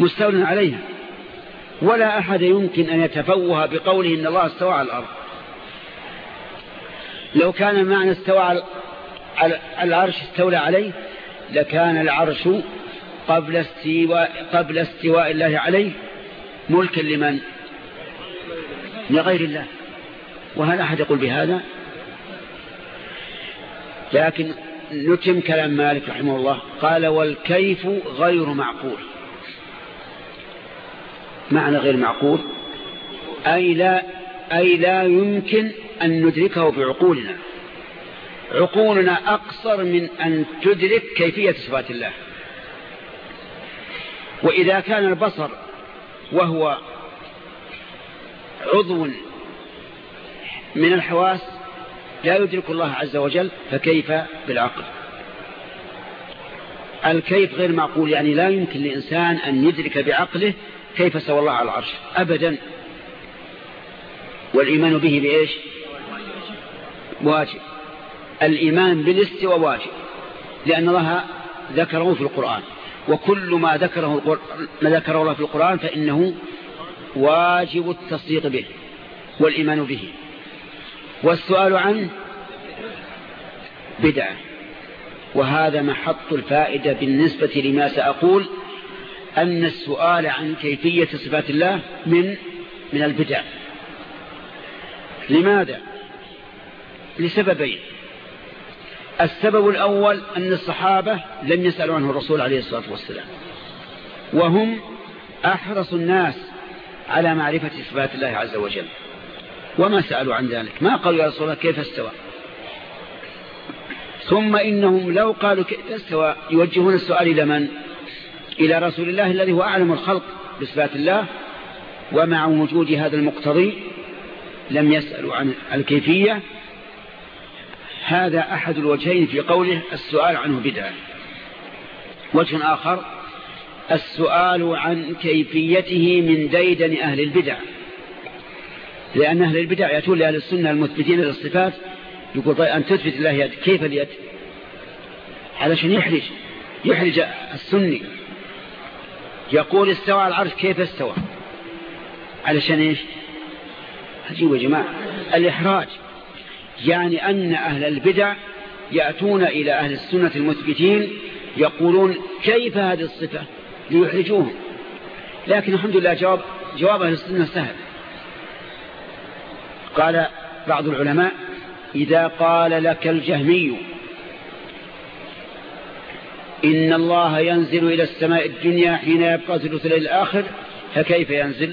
مستول عليها. ولا أحد يمكن أن يتفوه بقوله إن الله استوى على الأرض. لو كان المعنى استوى على العرش استولى عليه لكان العرش قبل استواء, قبل استواء الله عليه ملكا لمن؟ لغير الله. وهل أحد يقول بهذا؟ لكن نتم كلام مالك رحمه الله. قال والكيف غير معقول. معنى غير معقول أي لا, أي لا يمكن أن ندركه بعقولنا. عقولنا أقصر من أن تدرك كيفية صفات الله. وإذا كان البصر وهو عضو من الحواس لا يدرك الله عز وجل فكيف بالعقل؟ الكيف غير معقول يعني لا يمكن لإنسان أن يدرك بعقله كيف سوى الله على العرش؟ أبدا. والإيمان به بإيش؟ واجب. الإيمان بالاستوى واجب لأن الله ذكره في القرآن. وكل ما ذكره, ما ذكره الله في القرآن فإنه واجب التصديق به والإيمان به. والسؤال عنه بدعة. وهذا محط الفائدة بالنسبة لما سأقول أن السؤال عن كيفية صفات الله من من البدع. لماذا؟ لسببين. السبب الأول أن الصحابة لم يسألوا عنه الرسول عليه الصلاة والسلام. وهم أحرص الناس على معرفة صفات الله عز وجل. وما سألوا عن ذلك. ما قالوا يا رسول الله كيف استوى؟ ثم إنهم لو قالوا كيف استوى يوجهون السؤال إلى من؟ إلى رسول الله الذي هو أعلم الخلق بصفات الله ومع وجود هذا المقتضي لم يسألوا عن الكيفية. هذا أحد الوجهين في قوله السؤال عنه بدعة. وجه آخر السؤال عن كيفيته من ديدن أهل البدع. لأن أهل البدع يأتون لأهل السنة المثبتين للصفات يقول طيب أن تثبت الله يد كيف اليد؟ علشان يحرج يحرج السني. يقول استوى العرش كيف استوى؟ علشان إيش؟ عجيب يا جماعة. الإحراج. يعني أن أهل البدع يأتون إلى أهل السنة المثبتين يقولون كيف هذه الصفة؟ ليحرجوهم. لكن الحمد لله جواب, جواب أهل السنة سهل. قال بعض العلماء إذا قال لك الجهمي إن الله ينزل إلى السماء الدنيا حين يبقى ثلث الليل الآخر فكيف ينزل؟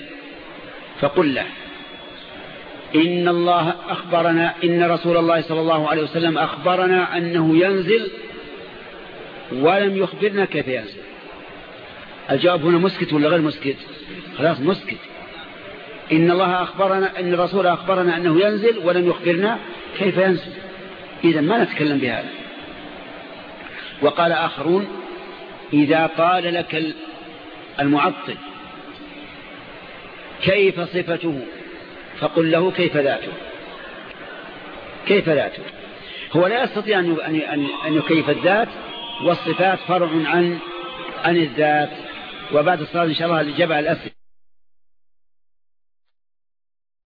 فقل له. إن الله أخبرنا إن رسول الله صلى الله عليه وسلم أخبرنا أنه ينزل ولم يخبرنا كيف ينزل. الجواب هنا مسكت ولا غير مسكت؟ خلاص مسكت. إن الله أخبرنا إن الرسول أخبرنا أنه ينزل ولم يخبرنا كيف ينزل. إذا ما نتكلم بهذا؟ وقال آخرون إذا قال لك المعطل كيف صفته؟ فقل له كيف ذاته؟ كيف ذاته؟ هو لا يستطيع أن يكيف الذات والصفات فرع عن عن الذات. وبعد الصلاة إن شاء الله لجبع الأسئلة.